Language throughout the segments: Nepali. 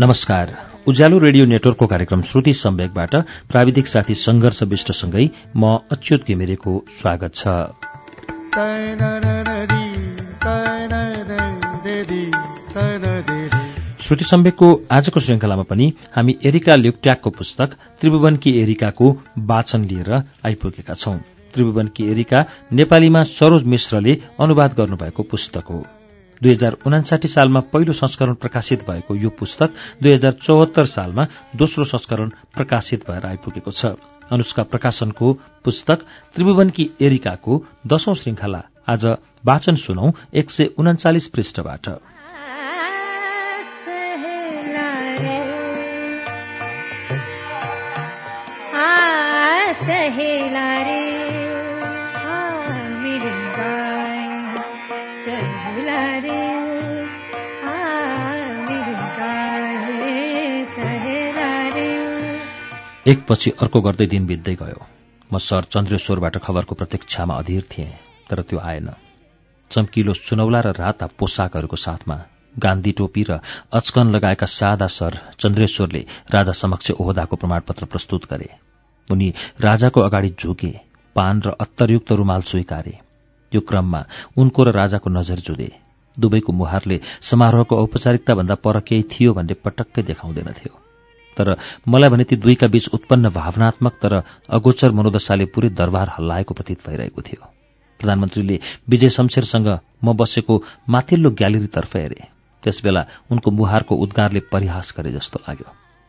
नमस्कार। उज्यालो रेडियो नेटवर्कको कार्यक्रम श्रुति सम्वेकबाट प्राविधिक साथी संघर्ष विष्टसँगै म अच्युत घिमिरेको स्वागत छ। श्रुति सम्वेकको आजको श्रृङ्खलामा पनि हामी एरिका ल्युक्ट्याकको पुस्तक त्रिभुवनकी एरिकाको वाचन लिएर आइपुगेका छौं। त्रिभुवनकी एरिका नेपालीमा सरोज मिश्रले अनुवाद गर्नुभएको पुस्तक हो। दुई हजार उनासाठी सालमा पहिलो संस्करण प्रकाशित भएको यो पुस्तक दुई हजार चौहत्तर सालमा दोस्रो संस्करण प्रकाशित भएर आइपुगेको छ। अनुष्का प्रकाशनको पुस्तक त्रिभुवनकी एरिकाको दशौं श्रृङ्खला। आज वाचन सुनौ एक सय उन्चालिस पृष्ठबाट। एकपछि अर्को गर्दै दिन बित्दै गयो। म सर चन्द्रेश्वरबाट खबरको प्रतीक्षामा अधीर थिएँ तर त्यो आएन। चम्किलो सुनौला र राता पोसाकहरूको साथमा गान्धी टोपी र अचकन लगाएका सादा सर चन्द्रेश्वरले राजा समक्ष ओहदाको प्रमाणपत्र प्रस्तुत गरे। उनी राजाको अगाडि झुके पान र अत्तरयुक्त रुमाल स्वीकारे। यो क्रममा उनको र राजाको नजर जुधे दुवैको मुहारले समारोहको औपचारिकताभन्दा पर केही थियो भन्ने पटक्कै देखाउँदैनथ्यो तर मलाई भने ती दुईका बीच उत्पन्न भावनात्मक तर अगोचर मनोदशाले पूरै दरबार हल्लाएको प्रतीत भइरहेको थियो। प्रधानमन्त्रीले विजय शमशेरसँग म बसेको माथिल्लो ग्यालेरीतर्फ हेरे। त्यसबेला उनको मुहारको उद्गारले परिहास गरे जस्तो लाग्यो।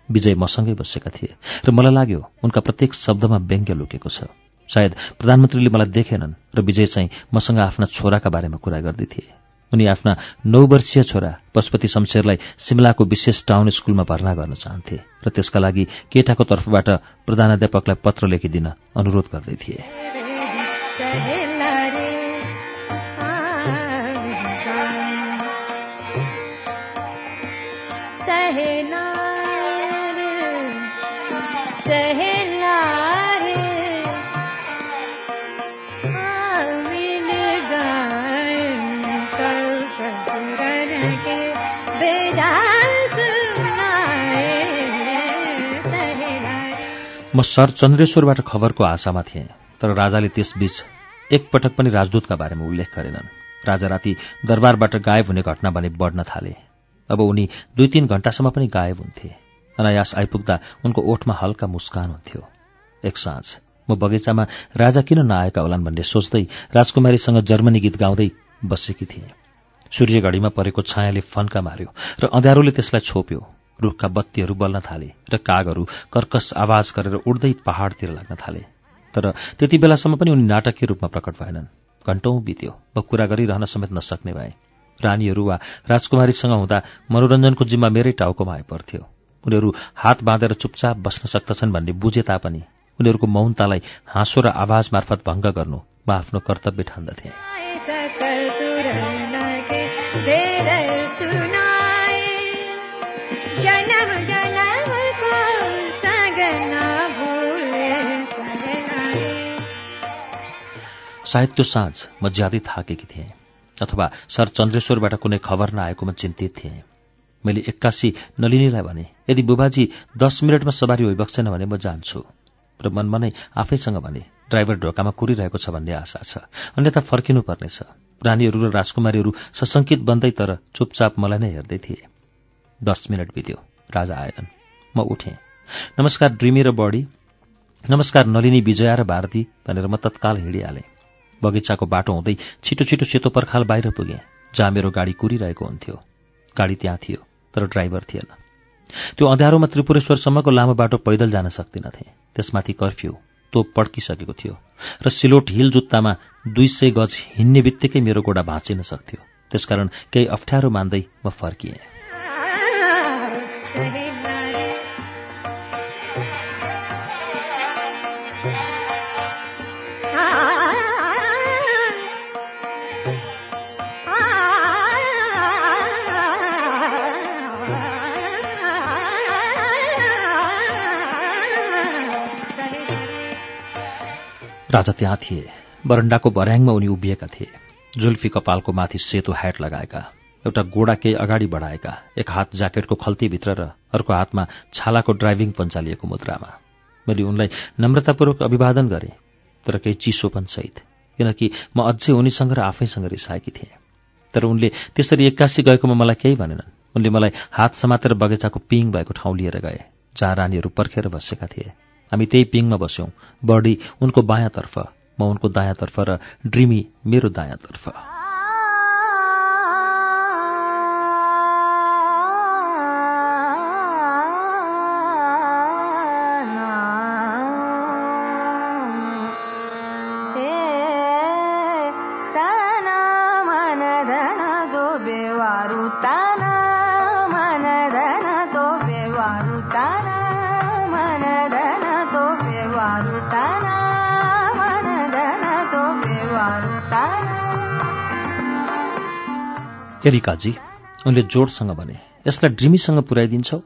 विजय मसँगै बसेका थिए र मलाई लाग्यो उनका प्रत्येक शब्दमा व्यङ्ग्य लुकेको छ। सायद प्रधानमन्त्रीले मलाई देखेनन् र विजय चाहिँ मसँग आफ्ना छोराका बारेमा कुरा गर्दै थिए। उनी आफ्ना नौ वर्षीय छोरा पशुपति शमशेरलाई सिमलाको विशेष टाउन स्कूलमा भर्ना गर्न चाहन्थे र त्यसका लागि केटाको तर्फबाट प्रधानाध्यापकलाई पत्र लेखिदिन अनुरोध गर्दै थिए। म सर चन्द्रेश्वरबाट खबरको आशामा थिएँ तर राजाले त्यसबीच एकपटक पनि राजदूतका बारेमा उल्लेख गरेनन्। राजा राति दरबारबाट गायब हुने घटना भने बढ्न थाले। अब उनी दुई तीन घण्टासम्म पनि गायब हुन्थे। अनायास आइपुग्दा उनको ओठमा हल्का मुस्कान हुन्थ्यो। एक साँझ म बगैँचामा राजा किन नआएका होलान् भन्ने सोच्दै राजकुमारीसँग जर्मनी गीत गाउँदै बसेकी थिएँ। सूर्यघडीमा परेको छायाले फन्का मार्यो र अँध्यारोले त्यसलाई छोप्यो। रुखका बत्तीहरू बल्न थाले र कागहरू कर्कस आवाज गरेर उड्दै पहाड़तिर लाग्न थाले। तर त्यति बेलासम्म पनि उनी नाटकीय रूपमा प्रकट भएनन्। घण्टौं बित्यो म कुरा गरिरहन समेत नसक्ने भए। रानीहरू वा राजकुमारीसँग हुँदा मनोरञ्जनको जिम्मा मेरै टाउकोमा आइपर्थ्यो। उनीहरू हात बाँधेर चुपचाप बस्न सक्दछन् भन्ने बुझे तापनि उनीहरूको मौनतालाई हाँसो र आवाज मार्फत भङ्ग गर्नु म आफ्नो कर्तव्य ठान्दथे। सायद त्यो साँझ म ज्यादै थाकेकी थिएँ अथवा सर चन्द्रेश्वरबाट कुनै खबर नआएकोमा चिन्तित थिएँ। मैले एक्कासी नलिनीलाई भने यदि बुबाजी दस मिनटमा सवारी होइबक्छन् भने म जान्छु। र मनमा नै आफैसँग भने ड्राइभर ढोकामा कुरिरहेको छ भन्ने आशा छ। अन्यथा फर्किनुपर्नेछ। रानीहरू र राजकुमारीहरू सशङ्कित बन्दै तर चुपचाप मलाई नै हेर्दै थिए। दस मिनट बित्यो। राजा आएनन्। म उठेँ। नमस्कार ड्रिमी र बडी। नमस्कार नलिनी विजया र भारती भनेर म तत्काल हिँडिहालेँ। बगैँचाको बाटो हुँदै छिटो छिटो सेतो पर्खाल बाहिर पुगेँ जहाँ मेरो गाडी कुरिरहेको हुन्थ्यो। गाडी त्यहाँ थियो तर ड्राइभर थिएन। त्यो अँध्यारोमा त्रिपुरेश्वरसम्मको लामो बाटो पैदल जान सक्दिनथे। त्यसमाथि कर्फ्यू तोप पड्किसकेको थियो र सिलोट हिल जुत्तामा दुई सय गज हिँड्ने बित्तिकै मेरो गोडा भाँचिन सक्थ्यो। त्यसकारण केही अप्ठ्यारो मान्दै म फर्किएँ। राजा त्यहाँ थिए। बरण्डाको बर्याङमा उनी उभिएका थिए। जुल्फी कपालको माथि सेतो ह्याट लगाएका एउटा गोडा केही अगाडि बढाएका एक हात ज्याकेटको खल्तीभित्र र अर्को हातमा छालाको ड्राइभिङ पञ्चालिएको मुद्रामा। मैले उनलाई नम्रतापूर्वक अभिवादन गरेँ तर केही चिसोपनसहित किनकि म अझै उनीसँग र आफैसँग रिसाएकी थिएँ। तर उनले त्यसरी एक्कासी गएकोमा मलाई केही भनेनन्। उनले मलाई हात समातेर बगैँचाको पिङ भएको ठाउँ लिएर गए जहाँ रानीहरू पर्खेर बसेका थिए। हामी त्यही पिङमा बस्यौँ। बडी उनको बायाँतर्फ म उनको दायाँतर्फ र ड्रिमी मेरो दायाँतर्फ। एरिकाजी उनले जोडसँग भने यसलाई ड्रिमीसँग पुर्याइदिन्छौ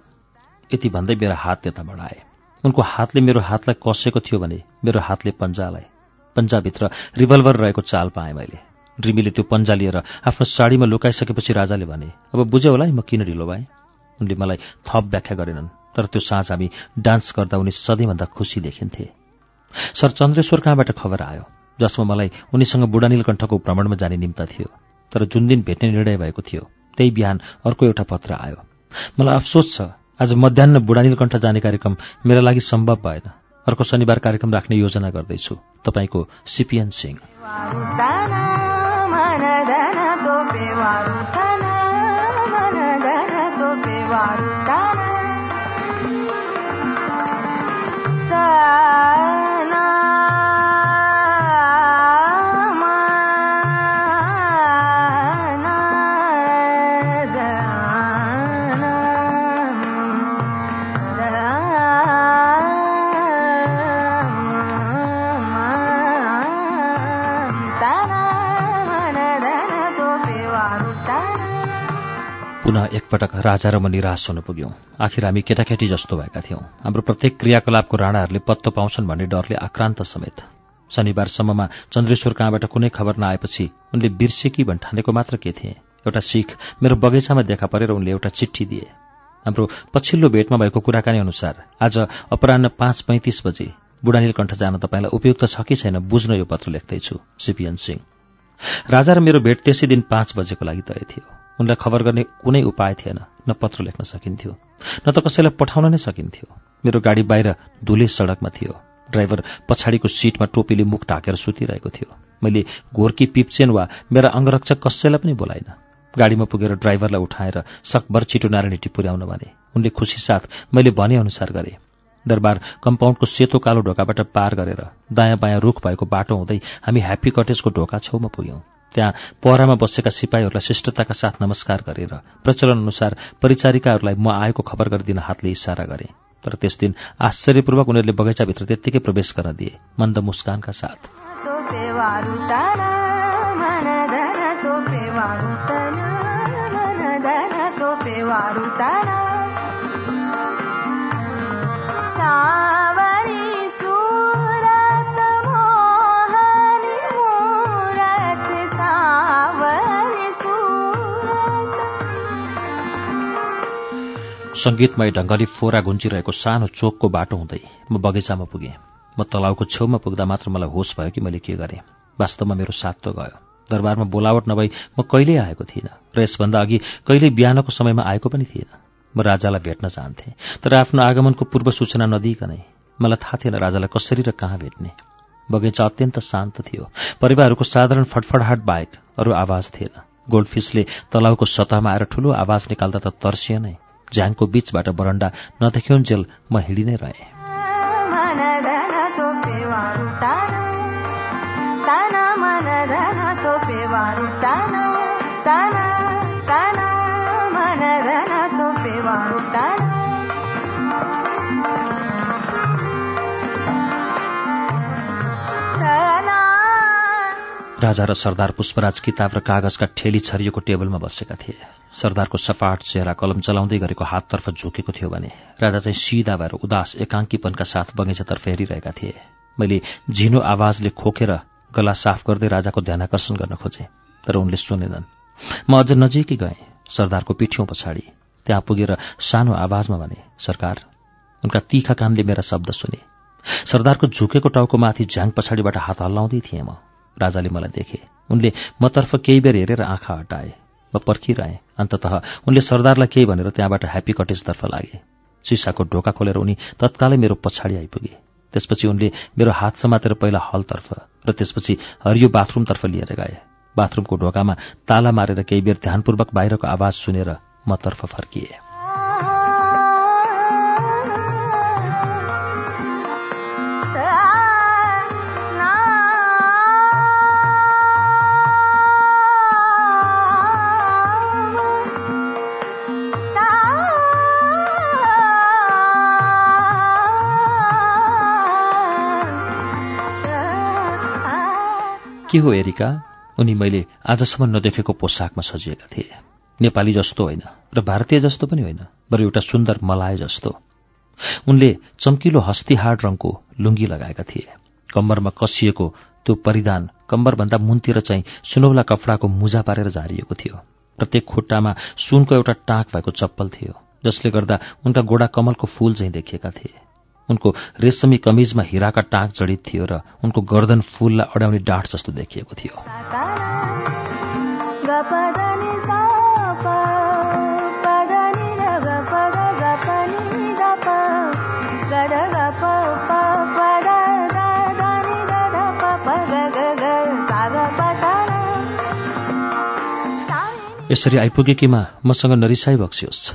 यति भन्दै मेरो हात त्यता बढाए। उनको हातले मेरो हातलाई कसेको थियो भने मेरो हातले पन्जालाई पन्जाभित्र रिभल्भर रहेको चाल पाएँ मैले। ड्रिमीले त्यो पन्जा लिएर आफ्नो साडीमा लुकाइसकेपछि राजाले भने अब बुझ्यौ होला म किन ढिलो भएँ? उनले मलाई थप व्याख्या गरेनन् तर त्यो साँझ हामी डान्स गर्दा उनी सधैँभन्दा खुसी देखिन्थे। सर चन्द्रेश्वर कहाँबाट खबर आयो जसमा मलाई उनीसँग बुढानीलकण्ठको भ्रमणमा जाने निम्ता थियो। तर जुन दिन भेट्ने निर्णय भएको थियो। त्यही बिहान अर्को एउटा पत्र आयो। मलाई अफसोस छ आज मध्याह बुढानीलकण्ठ जाने कार्यक्रम मेरा लागि सम्भव भएन। अर्को शनिबार कार्यक्रम राख्ने योजना गर्दैछु। तपाईँको सिपिएन सिंह। पुनः एकपटक राजा र म निराश हुन पुग्यौं। आखिर हामी केटाकेटी जस्तो भएका थियौं। हाम्रो प्रत्येक क्रियाकलापको राणाहरूले पत्तो पाउँछन् भन्ने डरले आक्रान्त समेत। शनिबारसम्ममा चन्द्रेश्वर कहाँबाट कुनै खबर नआएपछि उनले बिर्सेकी भन्ठानेको मात्र के थिए? एउटा सिख मेरो बगैँचामा देखा परेर उनले एउटा चिठी दिए। हाम्रो पछिल्लो भेटमा भएको कुराकानी अनुसार आज अपरान्न पाँच पैँतिस बजे बुढानीलकण्ठ जान तपाईँलाई उपयुक्त छ कि छैन बुझ्न यो पत्र लेख्दैछु सिपिएन सिंह। राजा र मेरो भेट त्यसै दिन पाँच बजेको लागि तय थियो। उनलाई खबर गर्ने कुनै उपाय थिएन न पत्र लेख्न सकिन्थ्यो न त कसैलाई पठाउन नै सकिन्थ्यो। मेरो गाडी बाहिर धुले सडकमा थियो। ड्राइभर पछाडिको सिटमा टोपीले मुख ढाकेर सुतिरहेको थियो। मैले घोर्की पिप्चेन वा मेरा अङ्गरक्षक कसैलाई पनि बोलाइन। गाडीमा पुगेर ड्राइभरलाई उठाएर सकभर छिटो नारायणीटी पुर्याउन भने उनले खुसी साथ मैले भने अनुसार गरे। दरबार कम्पाउन्डको सेतो कालो ढोकाबाट पार गरेर दायाँ बायाँ रुख भएको बाटो हुँदै हामी ह्याप्पी कटेजको ढोका छेउमा पुग्यौं। त्यहाँ पहरामा बसेका सिपाहीहरूलाई शिष्टताका साथ नमस्कार गरेर प्रचलन अनुसार परिचारिकाहरूलाई म आएको खबर गरिदिन हातले इसारा गरे। तर त्यस दिन आश्चर्यपूर्वक उनीहरूले बगैँचाभित्र त्यत्तिकै प्रवेश गर्न दिए। मन्द मुस्कानका साथ। सङ्गीतमय ढङ्गले फोरा घुन्चिरहेको सानो चोकको बाटो हुँदै म बगैँचामा पुगेँ। म तलाउको छेउमा पुग्दा मात्र मलाई होस भयो कि मैले के गरेँ। वास्तवमा मेरो त गयो। दरबारमा बोलावट नभई म कहिल्यै आएको थिइनँ र यसभन्दा अघि कहिल्यै बिहानको समयमा आएको पनि थिएन म राजालाई भेट्न चाहन्थेँ तर आफ्नो आगमनको पूर्व सूचना नदिइकनै मलाई थाहा थिएन राजालाई कसरी र कहाँ भेट्ने। बगैँचा अत्यन्त शान्त थियो। परिवारहरूको साधारण फटफडाहट बाहेक अरू आवाज थिएन। गोल्डफिसले तलाउको सतहमा आएर ठूलो आवाज निकाल्दा त तर्सिए नै। झ्याङको बीचबाट बरन्डा नदेखिउन्जेल म हिँडी नै रहेँ। राजा र सरदार पुष्पराज किताब र कागजका ठेली छरिएको टेबलमा बसेका थिए। सरदारको सपाट चेहरा कलम चलाउँदै गरेको हाततर्फ झुकेको थियो भने राजा चाहिँ सिधा भएर उदास एकाङ्कीपनका साथ बगैँचातर्फ हेरिरहेका थिए। मैले झिनो आवाजले खोकेर गला साफ गर्दै राजाको ध्यान आकर्षण गर्न खोजेँ तर उनले सुनेनन्। म अझ नजिकै गएँ सरदारको पिठ्यौँ पछाडि। त्यहाँ पुगेर सानो आवाजमा भने सरकार उनका तीखा कानले मेरा शब्द सुने। सरदारको झुकेको टाउको माथि झ्याङ पछाडिबाट हात हल्लाउँदै थिएँ म। राजाले मलाई देखे। उनले मतर्फ केही बेर हेरेर आँखा हटाए म पर्खिरहेँ। अन्तत उनले सरदारलाई केही भनेर त्यहाँबाट ह्याप्पी कटेजतर्फ लागे। सिसाको ढोका खोलेर उनी तत्कालै मेरो पछाडि आइपुगे। त्यसपछि उनले मेरो हात समातेर पहिला हलतर्फ र त्यसपछि हरियो बाथरुमतर्फ लिएर गए। बाथरुमको ढोकामा ताला मारेर केही बेर ध्यानपूर्वक बाहिरको आवाज सुनेर मतर्फ फर्किए। के हो एरिका? उनी मैले आजसम्म नदेखेको पोसाकमा सजिएका थिए। नेपाली जस्तो होइन र भारतीय जस्तो पनि होइन बरु एउटा सुन्दर मलाय जस्तो। उनले चम्किलो हस्तिहाड रङको लुङ्गी लगाएका थिए। कम्बरमा कसिएको त्यो परिधान कम्बरभन्दा मुनतिर चाहिँ सुनौला कपडाको मुजा पारेर झारिएको थियो। प्रत्येक खुट्टामा सुनको एउटा टाँक भएको चप्पल थियो जसले गर्दा उनका गोडा कमलको फूल चाहिँ देखिएका थिए। उनको रेशमी कमिजमा हिराका टाँक जडित थियो र उनको गर्दन फूललाई अड्याउने डाँठ जस्तो देखिएको थियो। यसरी आइपुगेकीमा मसँग नरिसाई बक्सियोस्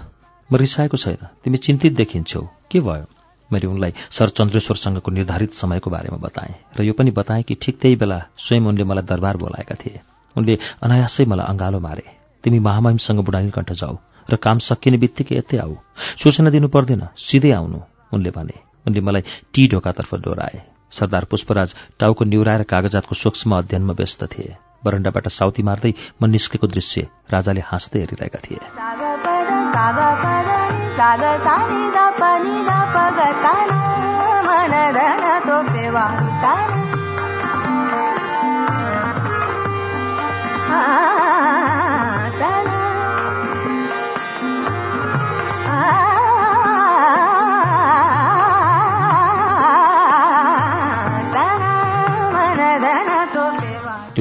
म रिसाएको छैन। तिमी चिन्तित देखिन्छौ। के भयो? मैले उनलाई सर चन्द्रेश्वरसँगको निर्धारित समयको बारेमा बताएँ र यो पनि बताएँ कि ठिक त्यही बेला स्वयं उनले मलाई दरबार बोलाएका थिए। उनले अनायासै मलाई अँगालो मारे। तिमी महामहिमसँग बुढानीकण्ठ जाऊ र काम सकिने बित्तिकै यतै आऊ। सूचना दिनु पर्दैन सिधै आउनु उनले भने। उनले मलाई टी ढोकातर्फ डोराए। सरदार पुष्पराज टाउको निहुराएर कागजातको सूक्ष्म अध्ययनमा व्यस्त थिए। बरण्डाबाट साउती मार्दै म निस्केको दृश्य राजाले हाँस्दै हेरिरहेका थिए। त्यो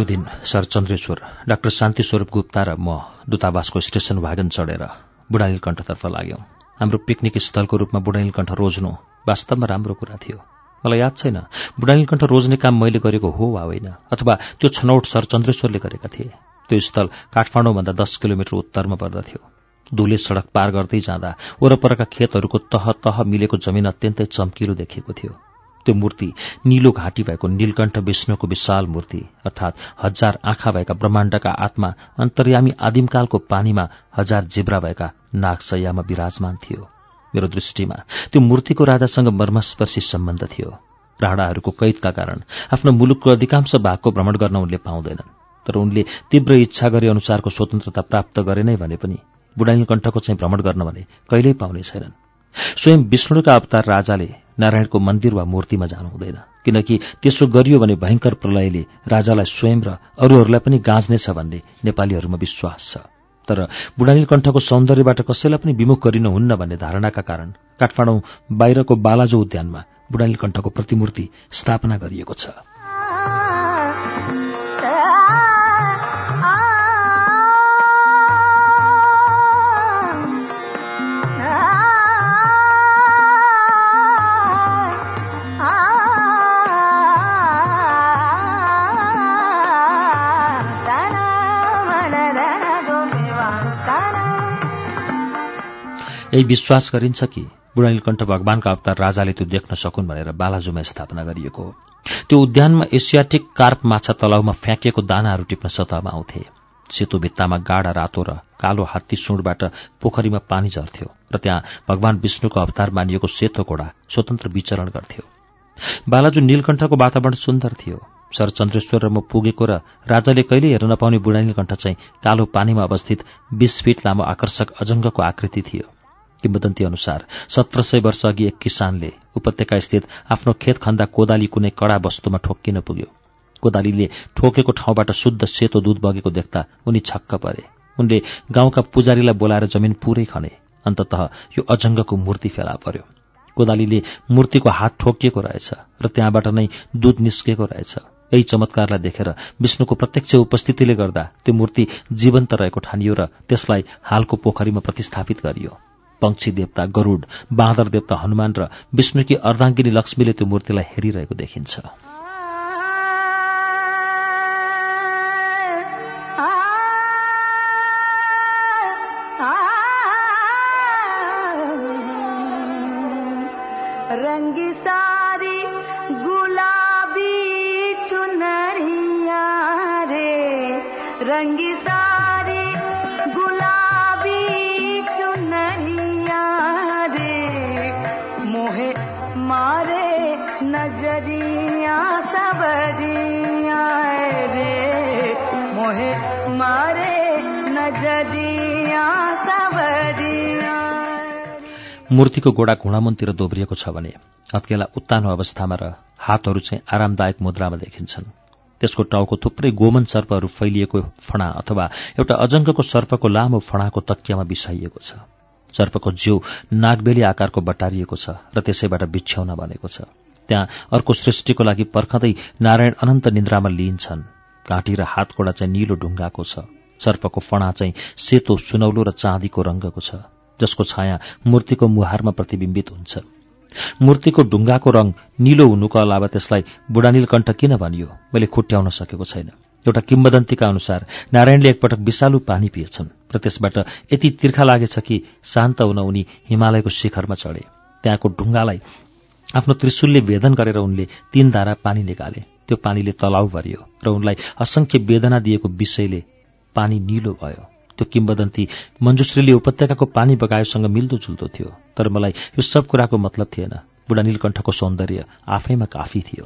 दिन सर चन्द्रेश्वर डाक्टर शान्ति स्वरूप गुप्ता र म दूतावासको स्टेसन वागन चढेर बुढानीलकण्ठतर्फ लाग्यौं हाम्रो पिकनिक स्थलको रूपमा बुढानीलकण्ठ रोज्नु वास्तवमा राम्रो कुरा थियो मलाई याद छैन। बुढानीलकण्ठ रोज्ने काम मैले गरेको हो वा होइन? अथवा त्यो छनौट सर चन्द्रेश्वरले गरेका थिए? त्यो स्थल काठमाडौँभन्दा दस किलोमिटर उत्तरमा पर्दथ्यो। धुले सडक पार गर्दै जाँदा वरपरका खेतहरूको तह तह मिलेको जमिन अत्यन्तै चम्किलो देखिएको थियो। त्यो मूर्ति निलो घाँटी भएको नीलकण्ठ विष्णुको विशाल मूर्ति अर्थात् हजार आँखा भएका ब्रह्माण्डका आत्मा अन्तर्यामी आदिमकालको पानीमा हजार जिब्रा भएका नागसैयामा विराजमान थियो। मेरो दृष्टिमा त्यो मूर्तिको राजासँग मर्मस्पर्शी सम्बन्ध थियो। राणाहरूको कैदका कारण आफ्नो मुलुकको अधिकांश भागको भ्रमण गर्न उनले पाउँदैनन् तर उनले तीव्र इच्छा गरे अनुसारको स्वतन्त्रता प्राप्त गरे नै भने पनि बुढानीलकण्ठको चाहिँ भ्रमण गर्न भने कहिल्यै पाउने छैनन्। स्वयं विष्णुका अवतार राजाले नारायणको मन्दिर वा मूर्तिमा जानु हुँदैन किनकि त्यसो गरियो भने भयंकर प्रलयले राजालाई स्वयं र अरूहरूलाई पनि गाँच्नेछ भन्ने नेपालीहरूमा विश्वास छ। तर बुढानीलकण्ठको सौन्दर्यबाट कसैलाई पनि विमुख गरिनुहुन्न भन्ने धारणाका कारण काठमाडौँ बाहिरको बालाजो उद्यानमा बुढानीलकण्ठको प्रतिमूर्ति स्थापना गरिएको छ। यही विश्वास गरिन्छ कि बुढानीलकण्ठ भगवानका अवतार राजाले त्यो देख्न सकुन् भनेर बालाजुमा स्थापना गरिएको त्यो उद्यानमा एसियाटिक कार्प माछा तलाउमा फ्याँकिएको दानाहरू टिप्न सतहमा आउँथे। सेतो भित्तामा गाडा रातो र कालो हात्ती सुँडबाट पोखरीमा पानी झर्थ्यो र त्यहाँ भगवान विष्णुको अवतार मानिएको सेतो घोडा स्वतन्त्र विचरण गर्थ्यो। बालाजु नीलकण्ठको वातावरण सुन्दर थियो। सर चन्द्रेश्वर र म पुगेको र राजाले कहिल्यै हेर्न नपाउने बुढानीलकण्ठ चाहिँ कालो पानीमा अवस्थित बीस फिट लामो आकर्षक अजङ्गको आकृति थियो। किम्बदन्ती अनुसार सत्र सय वर्ष अघि एक किसानले उपत्यका स्थित आफ्नो खेत खन्दा कोदाली कुनै कडा वस्तुमा ठोक्किन पुग्यो। कोदालीले ठोकेको ठाउँबाट शुद्ध सेतो दुध बगेको देख्दा उनी छक्क परे। उनले गाउँका पुजारीलाई बोलाएर जमिन पुरै खने। अन्तत यो अजङ्गको मूर्ति फेला पर्यो। कोदालीले मूर्तिको हात ठोकिएको रहेछ र त्यहाँबाट नै दुध निस्केको रहेछ। यही चमत्कारलाई देखेर विष्णुको प्रत्यक्ष उपस्थितिले गर्दा त्यो मूर्ति जीवन्त रहेको ठानियो र त्यसलाई हालको पोखरीमा प्रतिस्थापित गरियो। पंक्षी देवता गरूड बाँदर देवता हनुमान र विष्णुकी अर्धाङ्गिनी लक्ष्मीले त्यो मूर्तिलाई हेरिरहेको देखिन्छ। मूर्तिको गोडा घुँडामुनतिर दोब्रिएको छ भने हत्केला उत्तानो अवस्थामा र हातहरू चाहिँ आरामदायक मुद्रामा देखिन्छन्। त्यसको टाउको थुप्रै गोमन सर्पहरू फैलिएको फणा अथवा एउटा अजङ्गको सर्पको लामो फणाको तकियामा बिसाइएको छ। सर्पको जिउ नागबेली आकारको बटारिएको छ र त्यसैबाट बिछ्याउन बनेको छ। त्यहाँ अर्को सृष्टिको लागि पर्खँदै नारायण अनन्त निन्द्रामा लिइन्छन्। घाँटी र हातकोडा चाहिँ निलो ढुङ्गाको छ। सर्पको फणा चाहिँ सेतो सुनौलो र चाँदीको रङ्गको छ जसको छाया मूर्तिको मुहारमा प्रतिबिम्बित हुन्छ। मूर्तिको ढुङ्गाको रङ निलो हुनुको अलावा त्यसलाई बुढानीलकण्ठ किन भनियो? मैले खुट्याउन सकेको छैन। एउटा किम्बदन्तीका अनुसार नारायणले एकपटक विषालु पानी पिएछन्। र त्यसबाट यति तिर्खा लागेछ कि शान्त हुन उनी हिमालयको शिखरमा चढे। त्यहाँको ढुङ्गालाई आफ्नो त्रिशुलले वेदन गरेर उनले तीन धारा पानी निकाले। त्यो पानीले तलाउ भरियो र उनलाई असंख्य वेदना दिएको विषयले पानी निलो भयो। त्यो किम्बदन्ती मञ्जुश्रीले उपत्यकाको पानी बगायोसँग मिल्दोजुल्दो थियो। तर मलाई यो सब कुराको मतलब थिएन। बुढा नीलकण्ठको सौन्दर्य आफैमा काफी थियो।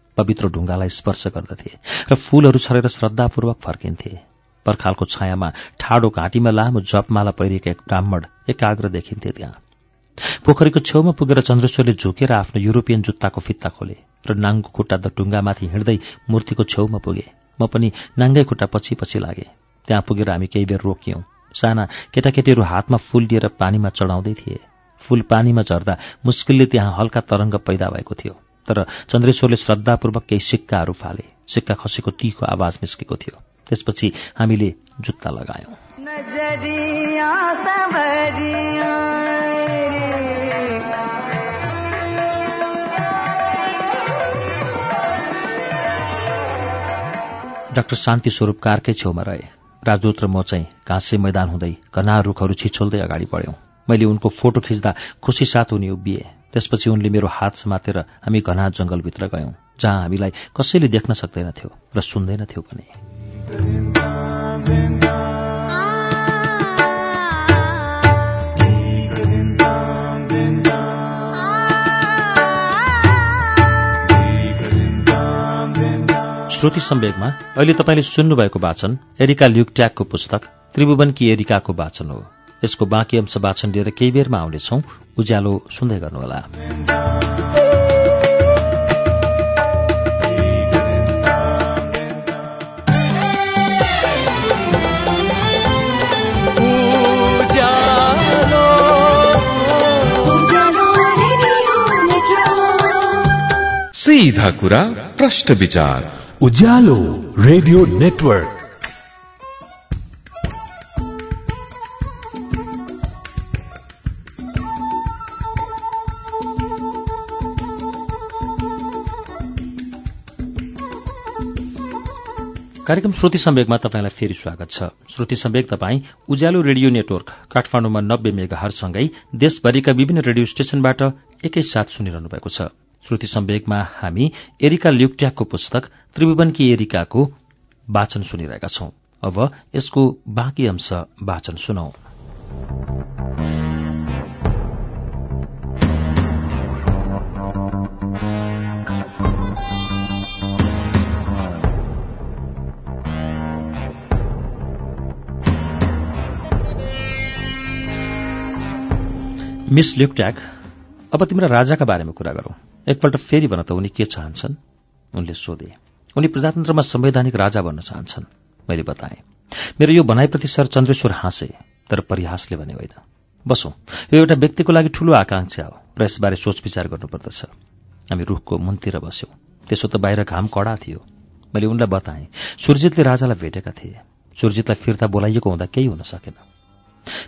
पवित्र ढुङ्गालाई स्पर्श गर्दथे र फूलहरू छरेर श्रद्धापूर्वक फर्किन्थे। पर्खालको छायामा ठाडो घाँटीमा लामो जपमाला पहिरिएका एक ब्राह्मण एकाग्र देखिन्थे त्यहाँ। पोखरीको छेउमा पुगेर चन्द्रेश्वरले झुकेर आफ्नो युरोपियन जुत्ताको फित्ता खोले र नाङ्गो खुट्टा द ढुङ्गामाथि हिँड्दै मूर्तिको छेउमा पुगे। म पनि नाङ्गै खुट्टा पछि पछि लागे। त्यहाँ पुगेर हामी केही बेर रोकियौं। साना केटाकेटीहरू हातमा फूल लिएर पानीमा चढाउँदै थिए। फूल पानीमा झर्दा मुस्किलले त्यहाँ हल्का तरङ्ग पैदा भएको थियो। तर चन्द्रेश्वरले श्रद्धापूर्वक केही सिक्काहरू फाले। सिक्का खसेको तीखो आवाज निस्केको थियो। त्यसपछि हामीले जुत्ता लगायौं। डाक्टर शान्ति स्वरूप कारकै छेउमा रहे। राजदूत र म चाहिँ घाँसे मैदान हुँदै घना रुखहरू छिछोल्दै अगाडि बढ्यौं। मैले उनको फोटो खिच्दा खुसी साथ उनी उभिए। त्यसपछि उनले मेरो हात समातेर हामी घना जंगलभित्र गयौं जहाँ हामीलाई कसैले देख्न सक्दैनथ्यो र सुन्दैनथ्यो पनि। श्रुति सम्वेकमा अहिले तपाईँले सुन्नुभएको वाचन एरिका ल्युक्ट्याकको पुस्तक त्रिभुवनकी एरिकाको वाचन हो। यसको बाँकी अंश वाचन लिएर केही बेरमा आउनेछौ। उज्यालो सुन्दै गर्नुहोला। सीधा कुरा प्रश्न विचार। Ujyaalo radio network. कार्यक्रम श्रुति सम्वेकमा तपाईँलाई फेरि स्वागत छ। श्रुति सम्वेक तपाईँ उज्यालो रेडियो नेटवर्क काठमाडौँमा नब्बे मेगाहरसँगै देशभरिका विभिन्न रेडियो स्टेशनबाट एकैसाथ सुनिरहनु भएको छ। श्रुति सम्वेकमा हामी एरिका ल्युक्ट्याकको पुस्तक त्रिभुवनकी एरिकाको वाचन सुनिरहेका छौं। अब यसको बाँकी अंश वाचन सुनौ। मिस ल्युक्ट्याक अब तिम्रा राजाका बारेमा कुरा गरौं। एकपल्ट फेरि भन त उनी के चाहन्छन्? उनले सोधे। उनी प्रजातन्त्रमा संवैधानिक राजा बन्न चाहन्छन् मैले बताएँ। मेरो यो भनाइप्रति सर चन्द्रेश्वर हाँसे तर परिहासले भने होइन। बसौँ यो एउटा व्यक्तिको लागि ठूलो आकांक्षा हो र यसबारे सोच विचार गर्नुपर्दछ। हामी रुखको मुनतिर बस्यौं। त्यसो त बाहिर घाम कडा थियो। मैले उनलाई बताएँ सुरजितले राजालाई भेटेका थिए। सुरजितलाई फिर्ता बोलाइएको हुँदा केही हुन सकेन।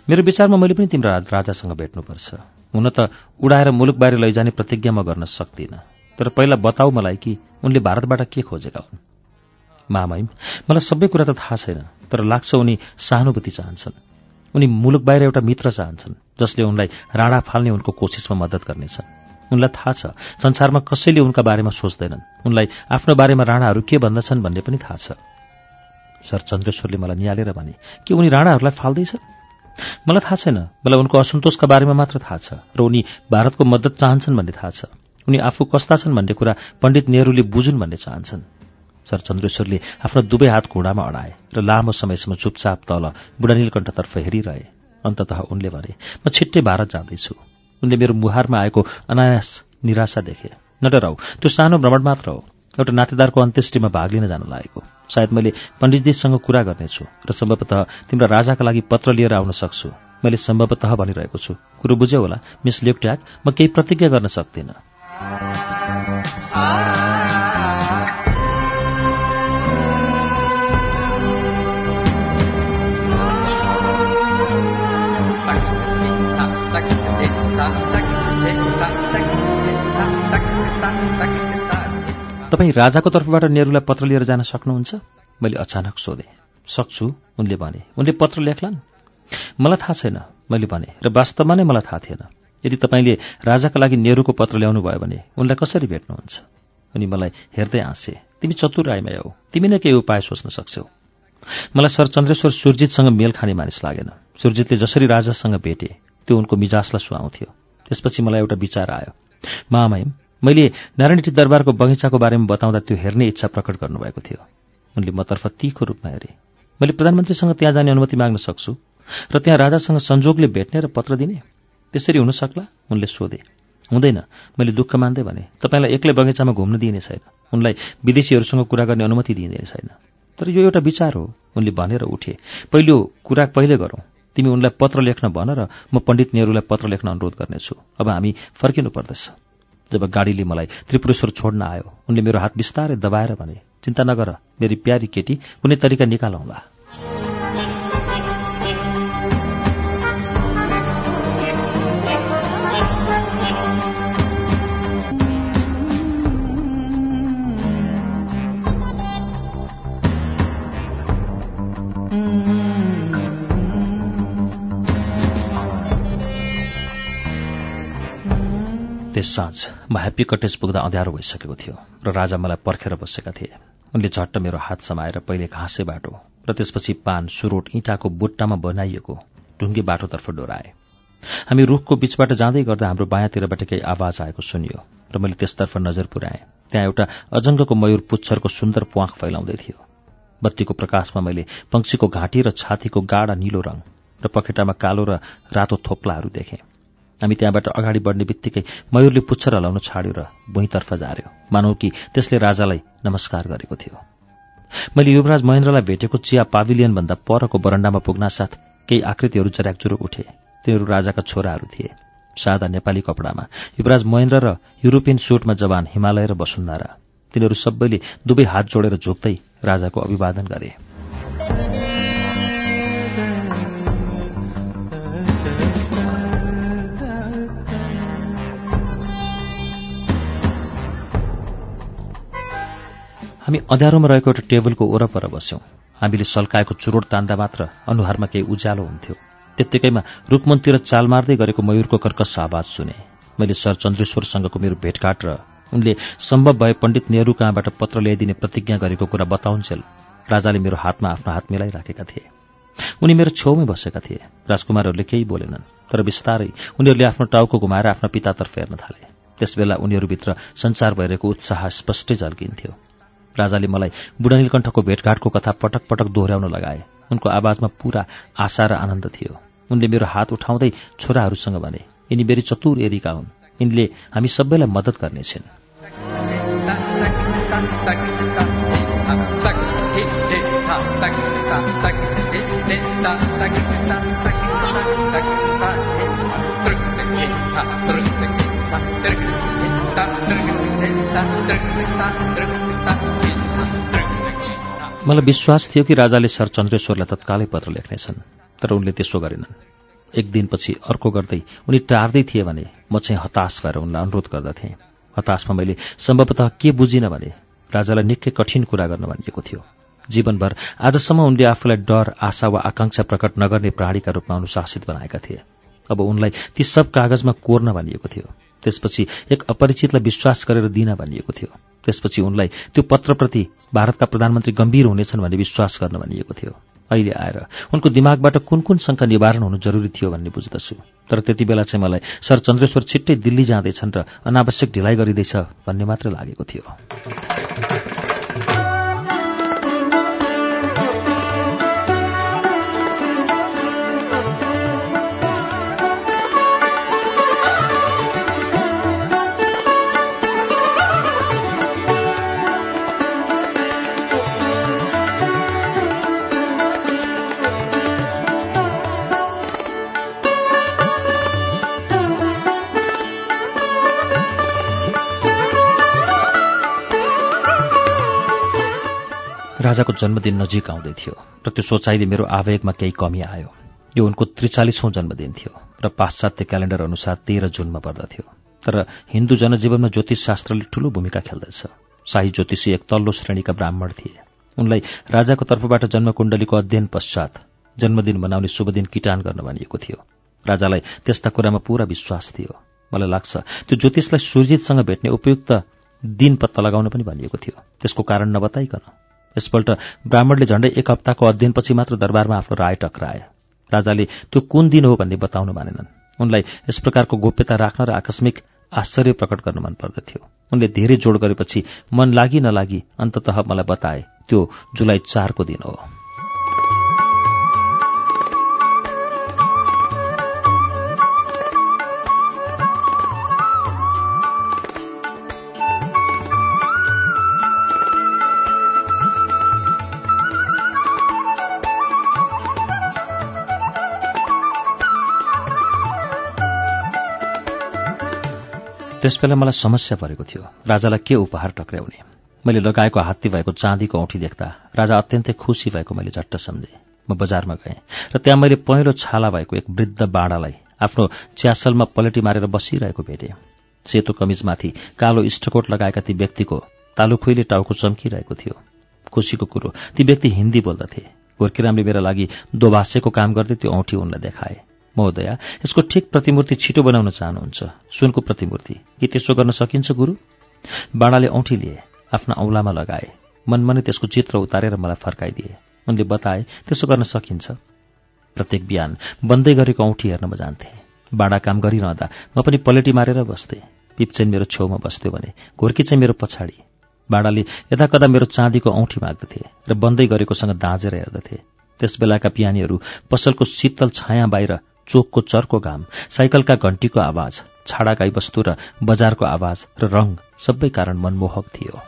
मेरो विचारमा मैले पनि तिम्रो राजासँग भेट्नुपर्छ। हुन त उडाएर मुलुक बाहिर लैजाने प्रतिज्ञा म गर्न सक्दिनँ। तर पहिला बताऊ मलाई कि उनले भारतबाट के खोजेका हुन्। मामहिम मलाई सबै कुरा त थाहा छैन तर लाग्छ उनी सहानुभूति चाहन्छन्। उनी मुलुक बाहिर एउटा मित्र चाहन्छन् जसले उनलाई राणा फाल्ने उनको कोसिसमा मद्दत गर्नेछन्। उनलाई थाहा छ संसारमा कसैले उनका बारेमा सोच्दैनन्। उनलाई आफ्नो बारेमा राणाहरू के भन्दछन् भन्ने पनि थाहा छ। सर चन्द्रेश्वरले मलाई निहालेर भने कि उनी राणाहरूलाई फाल्दैछन्? मलाई थाहा छैन। मलाई उनको असन्तोषका बारेमा मात्र थाहा छ र उनी भारतको मद्दत चाहन्छन् भन्ने थाहा छ। उनी आफू कस्ता छन् भन्ने कुरा पण्डित नेहरूले बुझुन् भन्ने चाहन्छन्। सर चन्द्रेश्वरले आफ्नो दुवै हात घुँडामा अडाए र लामो समयसम्म चुपचाप तल बुढानीलकण्ठतर्फ हेरिरहे। अन्तत उनले भने म छिट्टै भारत जाँदैछु। उनले मेरो मुहारमा आएको अनायास निराशा देखे। नडराउ त्यो सानो भ्रमण मात्र हो। एउटा नातेदारको अन्त्येष्टिमा भाग लिन जान लागेको। सायद मैले पण्डितजीसँग कुरा गर्नेछु र सम्भवतः तिम्रा राजाका लागि पत्र लिएर आउन सक्छु। मैले सम्भवतः भनिरहेको छु। कुरो बुझ्यौ होला मिस लेप्ट्याक म केही प्रतिज्ञा गर्न सक्दिनँ। तपाईँ राजाको तर्फबाट नेहरूलाई पत्र लिएर जान सक्नुहुन्छ? मैले अचानक सोधेँ। सक्छु उनले भने। उनले पत्र लेख्लान्? मलाई थाहा छैन मैले भने। र वास्तवमा नै मलाई थाहा थिएन। यदि तपाईँले राजाका लागि नेहरूको पत्र ल्याउनु भयो भने उनलाई कसरी भेट्नुहुन्छ? उनी मलाई हेर्दै हाँसे। तिमी चतुर आइमा हौ। तिमी नै केही उपाय सोच्न सक्छौ। मलाई सर चन्द्रेश्वर सुरजितसँग मेल खाने मानिस लागेन। सुरजितले जसरी राजासँग भेटे त्यो उनको मिजासलाई सुहाउँथ्यो। त्यसपछि मलाई एउटा विचार आयो। महामहिम मैले नारायणटी दरबारको बगैँचाको बारेमा बताउँदा त्यो हेर्ने इच्छा प्रकट गर्नुभएको थियो। उनले मतर्फ तीखो रूपमा हेरे। मैले प्रधानमन्त्रीसँग त्यहाँ जाने अनुमति माग्न सक्छु र त्यहाँ राजासँग संजोगले भेट्ने र पत्र दिने। त्यसरी हुन सक्ला उनले सोधे। हुँदैन। मैले दुःख मान्दै भने तपाईँलाई एक्लै बगैँचामा घुम्न दिइने छैन। उनलाई विदेशीहरूसँग कुरा गर्ने अनुमति दिइने छैन। तर यो एउटा विचार हो। उनले भनेर उठे। पहिलो कुरा पहिले गरौँ। तिमी उनलाई पत्र लेख्न भन र म पण्डित नेहरूलाई पत्र लेख्न अनुरोध गर्नेछु। अब हामी फर्किनु पर्दछ। जब गाडीले मलाई त्रिपुरेश्वर छोड्न आयो उनले मेरो हात बिस्तारै दबाएर भने चिन्ता नगर मेरी प्यारी केटी कुनै तरिका निकालौँला। त्यस साँझ म ह्याप्पी कटेज पुग्दा अँध्यारो भइसकेको थियो र राजा मलाई पर्खेर बसेका थिए। उनले झट्ट मेरो हात समाएर पहिले घाँसे बाटो र त्यसपछि पान सुरोट इँटाको बुट्टामा बनाइएको ढुङ्गे बाटोतर्फ डोराए। हामी रुखको बीचबाट जाँदै गर्दा हाम्रो बायाँतिरबाट केही आवाज आएको सुनियो र मैले त्यसतर्फ नजर पुर्याएँ त्यहाँ एउटा अजङ्गको मयूर पुच्छरको सुन्दर प्वाख फैलाउँदै थियो। बत्तीको प्रकाशमा मैले पंक्षीको घाँटी र छातीको गाढा निलो रङ र पखेटामा कालो र रातो थोप्लाहरू देखेँ। हामी त्यहाँबाट अगाडि बढ्ने बित्तिकै मयूरले पुच्छर हलाउन छाड्यो र भुइँतर्फ झार्यो मानौ कि त्यसले राजालाई नमस्कार गरेको थियो। मैले युवराज महेन्द्रलाई भेटेको चिया पाभिलियनभन्दा परको बरण्डामा पुग्नासाथ केही आकृतिहरू जराकजुरुक उठे। तिनीहरू राजाका छोराहरू थिए। सादा नेपाली कपडामा युवराज महेन्द्र र युरोपियन सुटमा जवान हिमालय र वसुन्धारा। तिनीहरू सबैले दुवै हात जोडेर झोक्दै राजाको अभिवादन गरे। हामी अँध्यारोमा रहेको एउटा टेबलको वरपर बस्यौँ। हामीले सल्काएको चुरोट तान्दा मात्र अनुहारमा केही उज्यालो हुन्थ्यो। त्यत्तिकैमा रुखमन्तिर चाल मार्दै गरेको मयूरको कर्कस आवाज सुने। मैले सर चन्द्रेश्वरसँगको मेरो भेटघाट र उनले सम्भव भए पण्डित नेहरू कहाँबाट पत्र ल्याइदिने प्रतिज्ञा गरेको कुरा बताउन्जेल राजाले मेरो हातमा आफ्नो हात मिलाइराखेका थिए। उनी मेरो छेउमै बसेका थिए। राजकुमारहरूले केही बोलेनन् तर बिस्तारै उनीहरूले आफ्नो टाउको घुमाएर आफ्ना पितातर्फ हेर्न थाले। त्यसबेला उनीहरूभित्र सञ्चार भइरहेको उत्साह स्पष्टै झल्किन्थ्यो। राजाले मलाई बुढानीलकण्ठको भेटघाटको कथा पटक पटक दोहोऱ्याउन लगाए। उनको आवाजमा पूरा आशा र आनन्द थियो। उनले मेरो हात उठाउँदै छोराहरूसँग भने यिनी बेरी चतुर एरिका हुन्। यिनले हामी सबैलाई मद्दत गर्नेछन्। मलाई विश्वास थियो कि राजाले सर चन्द्रेश्वरलाई तत्कालै पत्र लेख्नेछन् तर उनले त्यसो गरेनन्। एक दिनपछि अर्को गर्दै उनी टार्दै थिए भने म चाहिँ हताश भएर उनलाई अनुरोध गर्दथेँ। हताशमा मैले सम्भवतः के बुझिनँ भने राजालाई निकै कठिन कुरा गर्न भनिएको थियो। जीवनभर आजसम्म उनले आफूलाई डर आशा वा आकांक्षा प्रकट नगर्ने प्राणीका रूपमा अनुशासित बनाएका थिए। अब उनलाई ती सब कागजमा कोर्न भनिएको थियो। त्यसपछि एक अपरिचितलाई विश्वास गरेर दिन भनिएको थियो। त्यसपछि उनलाई त्यो पत्रप्रति भारतका प्रधानमन्त्री गम्भीर हुनेछन् भन्ने विश्वास गर्न भनिएको थियो। अहिले आएर उनको दिमागबाट कुन कुन शङ्का निवारण हुनु जरुरी थियो भन्ने बुझ्दछु। तर त्यति बेला चाहिँ मलाई सर चन्द्रेश्वर छिट्टै दिल्ली जाँदैछन् र अनावश्यक ढिलाइ गरिँदैछ भन्ने मात्र लागेको थियो। राजाको जन्मदिन नजिक आउँदै थियो र त्यो सोचाइले मेरो आवेगमा केही कमी आयो। यो उनको त्रिचालिसौँ जन्मदिन थियो र पाश्चात्य क्यालेण्डर अनुसार तेह्र जुनमा पर्दथ्यो। तर हिन्दू जनजीवनमा ज्योतिष शास्त्रले ठूलो भूमिका खेल्दछ। शाही ज्योतिषी एक तल्लो श्रेणीका ब्राह्मण थिए। उनलाई राजाको तर्फबाट जन्मकुण्डलीको अध्ययन पश्चात जन्मदिन मनाउने शुभ दिन किटान गर्न भनिएको थियो। राजालाई त्यस्ता कुरामा पूरा विश्वास थियो। मलाई लाग्छ त्यो ज्योतिषलाई सुरजितसँग भेट्ने उपयुक्त दिन पत्ता लगाउन पनि भनिएको थियो। त्यसको कारण नबताइकन। यसपल्ट ब्राह्मणले झण्डै एक हप्ताको अध्ययनपछि मात्र दरबारमा आफ्नो राय टक्राए। राजाले त्यो कुन दिन हो भन्ने बताउनु मानेनन्। उनलाई यस प्रकारको गोप्यता राख्न र आकस्मिक आश्चर्य प्रकट गर्न मन पर्दथ्यो। उनले धेरै जोड गरेपछि मन लागि नलागी अन्ततः मलाई बताए त्यो जुलाई चारको दिन हो। त्यसबेला मलाई समस्या परेको थियो। राजालाई के उपहार टक्र्याउने? मैले लगाएको हात्ती भएको चाँदीको औँठी देख्दा राजा अत्यन्तै खुसी भएको मैले झट्ट सम्झेँ। म बजारमा गएँ र त्यहाँ मैले पहेँलो छाला भएको एक वृद्ध बाँडालाई आफ्नो च्यासलमा पलेटी मारेर बसिरहेको भेटेँ। सेतो कमिजमाथि कालो इष्टकोट लगाएका ती व्यक्तिको तालुखुइले टाउको चम्किरहेको थियो। खुसीको कुरो ती व्यक्ति हिन्दी बोल्दथे। गोर्खीरामले मेरा लागि दोभाष्यको काम गर्दै त्यो औँठी उनलाई देखाए। महोदया यसको ठिक प्रतिमूर्ति छिटो बनाउन चाहनुहुन्छ। सुनको प्रतिमूर्ति। के त्यसो गर्न सकिन्छ गुरु? बाणाले औँठी लिए आफ्ना औँलामा लगाए। मनमनै त्यसको चित्र उतारेर मलाई फर्काइदिए। उनले बताए त्यसो गर्न सकिन्छ। प्रत्येक बिहान बन्दै गरेको औँठी हेर्न म जान्थेँ। बाँडा काम गरिरहँदा म पनि पलेटी मारेर बस्थेँ। पिप्चेन मेरो छेउमा बस्थ्यो भने घोर्की चाहिँ मेरो पछाडि। बाँडाले यदाकदा मेरो चाँदीको औँठी माग्दथे र बन्दै गरेकोसँग दाँजेर हेर्दथे। त्यस बेलाका पियानीहरू पसलको शीतल छाया बाहिर चोकको चर्को घाम साइकलका घन्टीको आवाज छाडा गाई वस्तु र बजारको आवाज र रङ सबै कारण मनमोहक थियो।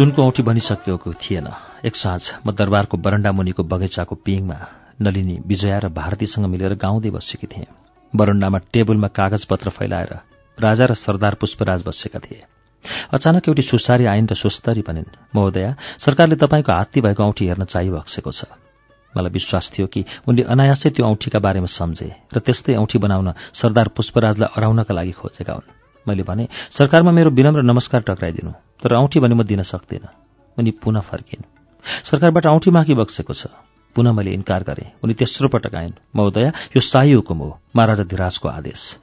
सुनको औँठी बनिसकेको थिएन। एक साँझ म दरबारको बरण्डा मुनिको बगैँचाको पिङमा नलिनी विजया र भारतीसँग मिलेर गाउँदै बसेकी थिएँ। बरण्डामा टेबलमा कागज पत्र फैलाएर राजा र सरदार पुष्पराज बसेका थिए। अचानक एउटी सुसारी आइन् र सुस्तरी भनिन् महोदया सरकारले तपाईँको हात्ती भएको औँठी हेर्न चाहिबक्सेको छ। मलाई विश्वास थियो कि उनले अनायासै त्यो औँठीका बारेमा सम्झे र त्यस्तै औँठी बनाउन सरदार पुष्पराजलाई अराउनका लागि खोजेका हुन्। मैले भने सरकारमा मेरो विनम्र नमस्कार टक्राइदिनु तर औँठी भने म दिन सक्दिनँ। उनी पुनः फर्किन्। सरकारबाट औँठी मागी बक्सेको छ। पुनः मैले इन्कार गरेँ। उनी तेस्रो पटक आइन्। महोदया यो शाही हुकुम हो महाराजा धिराजको आदेश।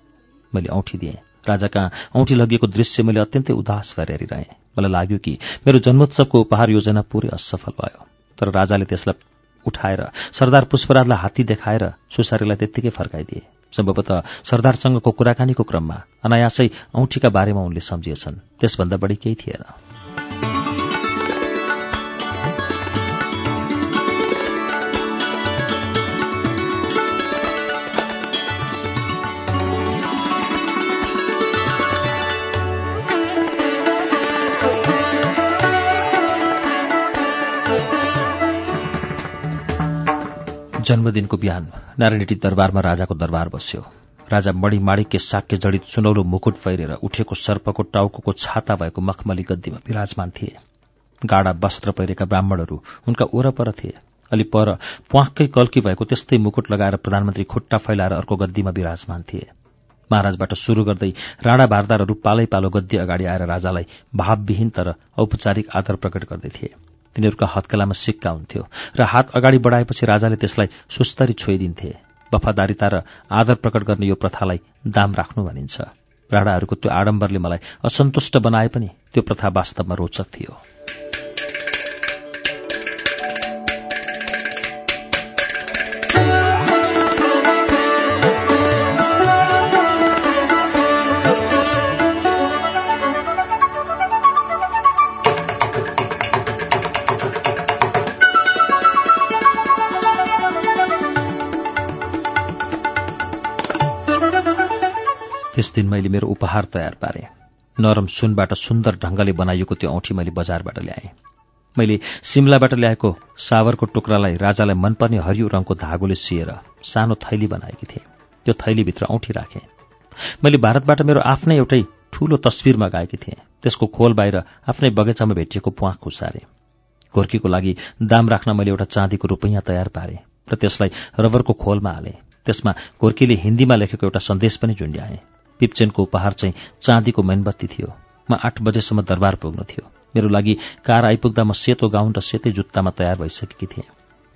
मैले औँठी दिएँ। राजा कहाँ? औँठी लगिएको दृश्य मैले अत्यन्तै उदास भएर हेरिरहेँ। मलाई लाग्यो कि मेरो जन्मोत्सवको उपहार योजना पुरै असफल भयो। तर राजाले त्यसलाई उठाएर सरदार पुष्पराजलाई हात्ती देखाएर सुसारीलाई त्यत्तिकै फर्काइदिए। सम्भवतः सरदारसँगको कुराकानीको क्रममा अनायासै औँठीका बारेमा उनले सम्झिएछन्। त्यसभन्दा बढी केही थिएन। जन्मदिनको बिहान नारायणटी दरबारमा राजाको दरबार बस्यो। राजा मणि माणिक्य साक्य जडित सुनौलो मुकुट फैरेर उठेको सर्पको टाउको छाता भएको मखमली गद्दीमा विराजमान थिए। गाडा वस्त्र पहिरेका ब्राह्मणहरू उनका वरपर थिए। अलि पर प्वाखकै कल्की भएको त्यस्तै मुकुट लगाएर प्रधानमन्त्री खुट्टा फैलाएर अर्को गद्दीमा विराजमान थिए। महाराजबाट सुरु गर्दै राणा भारदारहरू पालै पालो गद्दी अगाडि आएर राजालाई भावविहीन तर औपचारिक आदर प्रकट गर्दै थिए। तिनीहरूका हत्कलामा सिक्का हुन्थ्यो र हात अगाडि बढाएपछि राजाले त्यसलाई सुस्तरी छोइदिन्थे। वफादारिता र आदर प्रकट गर्ने यो प्रथालाई दाम राख्नु भनिन्छ। राणाहरूको त्यो आडम्बरले मलाई असन्तुष्ट बनाए पनि त्यो प्रथा वास्तवमा रोचक थियो। त्यस दिन मैले मेरो उपहार तयार पारेँ। नरम सुनबाट सुन्दर ढङ्गले बनाइएको त्यो औँठी मैले बजारबाट ल्याएँ। मैले सिमलाबाट ल्याएको सावरको टुक्रालाई राजालाई मनपर्ने हरियो रङको धागोले सिएर सानो थैली बनाएकी थिएँ। त्यो थैलीभित्र औँठी राखेँ। मैले भारतबाट मेरो आफ्नै एउटै ठूलो तस्विर मगाएकी थिएँ। त्यसको खोल बाहिर आफ्नै बगैँचामा भेटिएको प्वाख खुसारेँ घोर्कीको लागि दाम राख्न मैले एउटा चाँदीको रुपैयाँ तयार पारेँ र त्यसलाई रबरको खोलमा हालेँ। त्यसमा घोर्कीले हिन्दीमा लेखेको एउटा सन्देश पनि झुन्ड्याएँ। पिप्चेनको उपहार चाहिँ चाँदीको मेनबत्ती थियो। म आठ बजेसम्म दरबार पुग्नु थियो। मेरो लागि कार आइपुग्दा म सेतो गाउन र सेतै जुत्तामा तयार भइसकेकी थिएँ।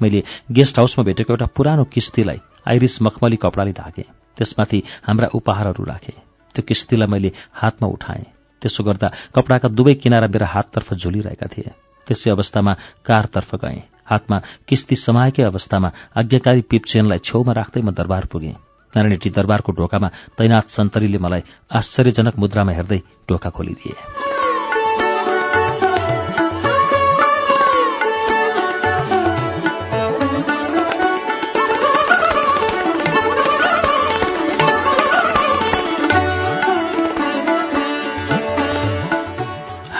मैले गेस्ट हाउसमा भेटेको एउटा पुरानो किस्तीलाई आइरिस मखमली कपडाले ढाकेँ। त्यसमाथि हाम्रा उपहारहरू राखेँ। त्यो किस्तीलाई मैले हातमा उठाएँ। त्यसो गर्दा कपडाका दुवै किनारा मेरा हाततर्फ झुलिरहेका थिए। त्यसै अवस्थामा कारतर्फ गएँ। हातमा किस्ती समाएकै अवस्थामा आज्ञाकारी पिपचेनलाई छेउमा राख्दै म दरबार पुगेँ। नारायणटी दरबारको ढोकामा तैनाथ सन्तरीले मलाई आश्चर्यजनक मुद्रामा हेर्दै ढोका खोलिदिए।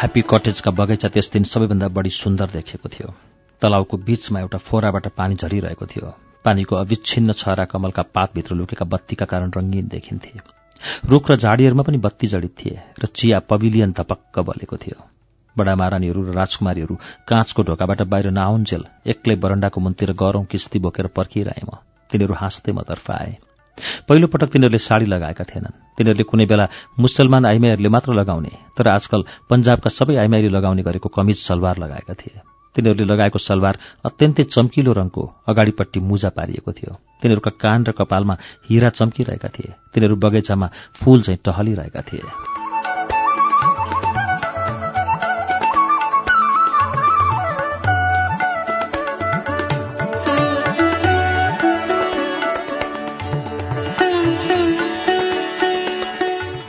ह्याप्पी कटेजका बगैँचा त्यस दिन सबैभन्दा बढी सुन्दर देखेको थियो। तलाउको बीचमा एउटा फोराबाट पानी झरिरहेको थियो। पानीको अविच्छिन्न छहरा कमलका पातभित्र लुकेका बत्तीका कारण रङ्गीन देखिन्थे। रुख र झाडीहरूमा पनि बत्ती जडित थिए र चिया पविलियन धपक्क बलेको थियो। बडा महारानीहरू र राजकुमारीहरू काँचको ढोकाबाट बाहिर नआउन्जेल एक्लै बरण्डाको मुन्तिर गरौँ किस्ती बोकेर पर्खिरहे म तिनीहरू हाँस्दै मतर्फ आए। पहिलो पटक तिनीहरूले साडी लगाएका थिएनन्। तिनीहरूले कुनै बेला मुसलमान आइमाईहरूले मात्र लगाउने तर आजकल पन्जाबका सबै आइमाईले लगाउने गरेको कमिज सलवार लगाएका थिए। तिनीहरूले लगाएको सलवार अत्यन्तै चम्किलो रङको अगाडिपट्टि मुजा पारिएको थियो। तिनीहरूका कान र कपालमा हिरा चम्किरहेका थिए। तिनीहरू बगैँचामा फूल चाहिँ टहलिरहेका थिए।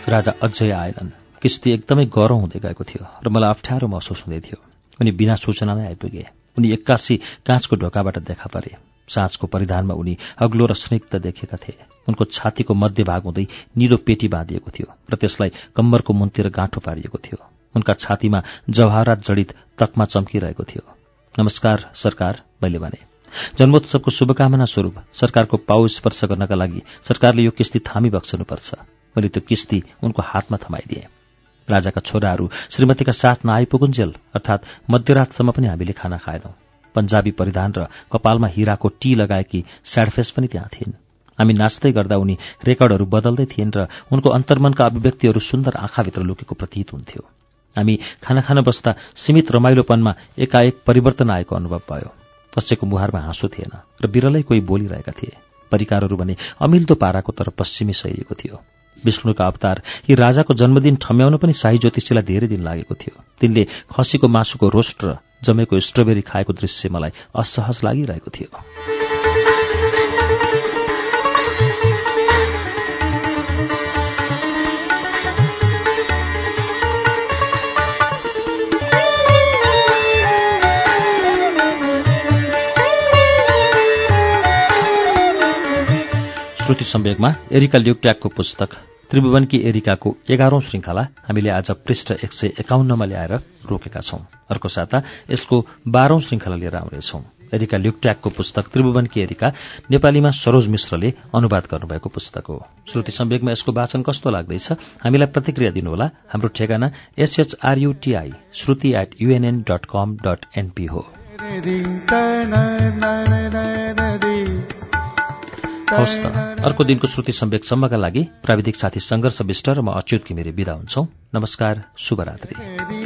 राजा अझै आएनन्। किस्ती एकदमै गरौँ हुँदै गएको थियो र मलाई अप्ठ्यारो महसुस हुँदै थियो। उनी बिना सूचना नै आइपुगे। उनी एक्कासी काँचको ढोकाबाट देखा परे। साँझको परिधानमा उनी अग्लो र स्निग्ध देखेका थिए। उनको छातीको मध्यभाग हुँदै निलो पेटी बाँधिएको थियो र त्यसलाई कम्मरको मुनतिर गाँठो पारिएको थियो। उनका छातीमा जवाहरात जडित तकमा चम्किरहेको थियो। नमस्कार सरकार मैले भने। जन्मोत्सवको शुभकामना स्वरूप सरकारको पाउ स्पर्श गर्नका लागि सरकारले यो किस्ती थामी बक्सनुपर्छ। मैले त्यो किस्ती उनको हातमा थमाइदिएँ। राजाका छोराहरू श्रीमतीका साथ नआइपुगुन्जेल अर्थात् मध्यरातसम्म पनि हामीले खाना खाएनौं। पन्जाबी परिधान र कपालमा हिराको टी लगाएकी स्याडफेस पनि त्यहाँ थिइन्। हामी नाच्दै गर्दा उनी रेकर्डहरू बदल्दै थिइन् र उनको अन्तर्मनका अभिव्यक्तिहरू सुन्दर आँखाभित्र लुकेको प्रतीत हुन्थ्यो। हामी खाना खान बस्दा सीमित रमाइलोपनमा एकाएक परिवर्तन आएको अनुभव भयो। कसैको मुहारमा हाँसो थिएन र बिरलै कोही बोलिरहेका थिए। परिकारहरू भने अमिल्दो पाराको तर पश्चिमी सहिएको थियो। विष्णुका अवतार यी राजाको जन्मदिन ठम्याउन पनि शाही ज्योतिषीलाई धेरै दिन लागेको थियो। तिनले खसीको मासुको रोस्ट र जमेको स्ट्रबेरी खाएको दृश्य मलाई असहज लागिरहेको थियो। श्रुति सम्वेकमा एरिका ल्युक्ट्याकको पुस्तक त्रिभुवनकी एरिकाको एघारौं श्रृङ्खला हामीले आज पृष्ठ एक सय एकाउन्नमा ल्याएर रोकेका छौं अर्को साता यसको बाह्रौं श्रृङ्खला लिएर आउनेछौं एरिका ल्युक्ट्याकको पुस्तक त्रिभुवनकी एरिका नेपालीमा सरोज मिश्रले अनुवाद गर्नुभएको पुस्तक हो श्रुति सम्वेकमा यसको वाचन कस्तो लाग्दैछ हामीलाई प्रतिक्रिया दिनुहोला हाम्रो ठेगाना S H R U T I Shruti at U N N dot com dot N P हो हवस् त। अर्को दिनको श्रुति सम्वेकसम्मका लागि प्राविधिक साथी संघर्ष विष्ट र म अच्युत घिमिरे विदा हुन्छौ। नमस्कार शुभरात्री।